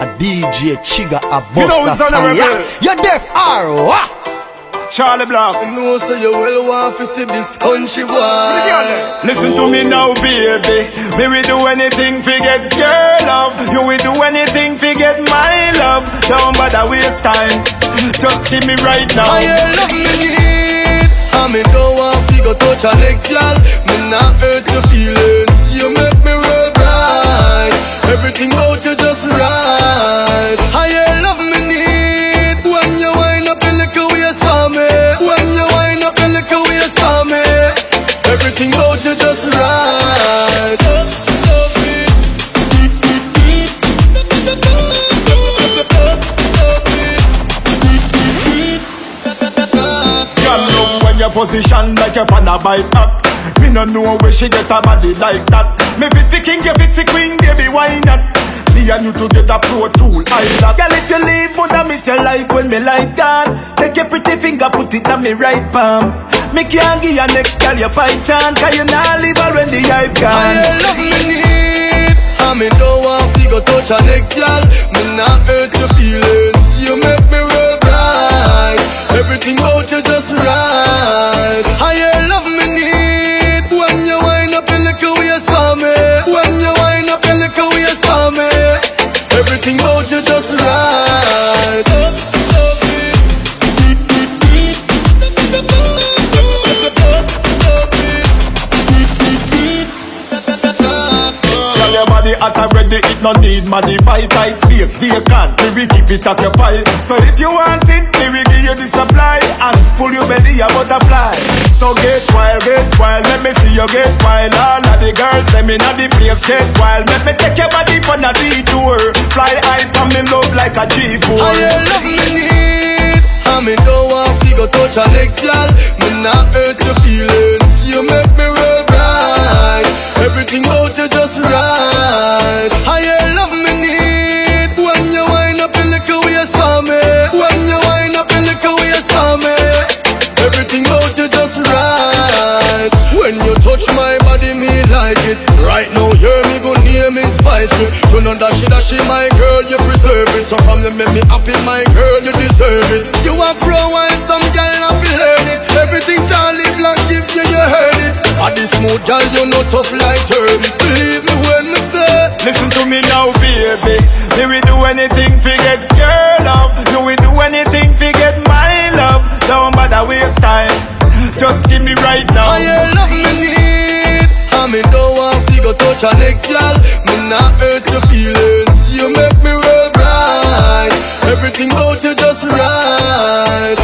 A DJ Chigga a You know bust it's on the song. Yeah, rebel. you're deaf or what? Ah. Charly Blocks. know so you well want to see this country boy. Listen to me now, baby. Me will do anything to get your love. You will do anything to get my love. Don't bother waste time. Just give me right now. I ain't love me need. I me don't want to go touch a next girl. Me not hurt your feelings. Everything about you just right. Love when your position like you're on a up. Me no know where she get a body like that. Me fitty king, you fitty queen, baby, why not? Me and you to get a pro tool, I love. Girl, if you leave, would I miss you like when me like that? Take your pretty finger, put it on me right palm. Me can't give your next girl your python, cause you not her when the hype I gone. ain't love me need I me don't want to go touch a next girl. Me not hurt your feelings You make me real bright Everything about you just right. I love me need When you wind up your little waist for me. When you wind up your little waist for me. Everything about you just right hot and ready, it no need modify tight space vacant. We keep it occupied. So if you want it, we give you the supply and pull your belly a butterfly. So get wild, get wild, let me see you get wild. All of the girls, let me not the place get wild. Let me take your body on a detour. Fly high from me love like a G4. I love me need I me don't want to go touch a next girl Me not hurt Everything about you just right. Ain't love me need When you wind up your little waist for me. When you wind up your little waist for me. Everything about you just right. When you touch my body me like it. Right now hear me good name is Spice Girl You know that she that she my girl you preserve it. So from you make me happy my girl you deserve it. You a pro and some girl feel learn it. Everything Charly Black this smooth girl you know tough like turd Believe me when me say Listen to me now, baby. Me will do anything to get your love. You will do anything to get my love. Don't bother waste time. Just give me right now. I love me need I me don't want to go touch a next girl Me not hurt your feelings You make me real bright Everything about you just right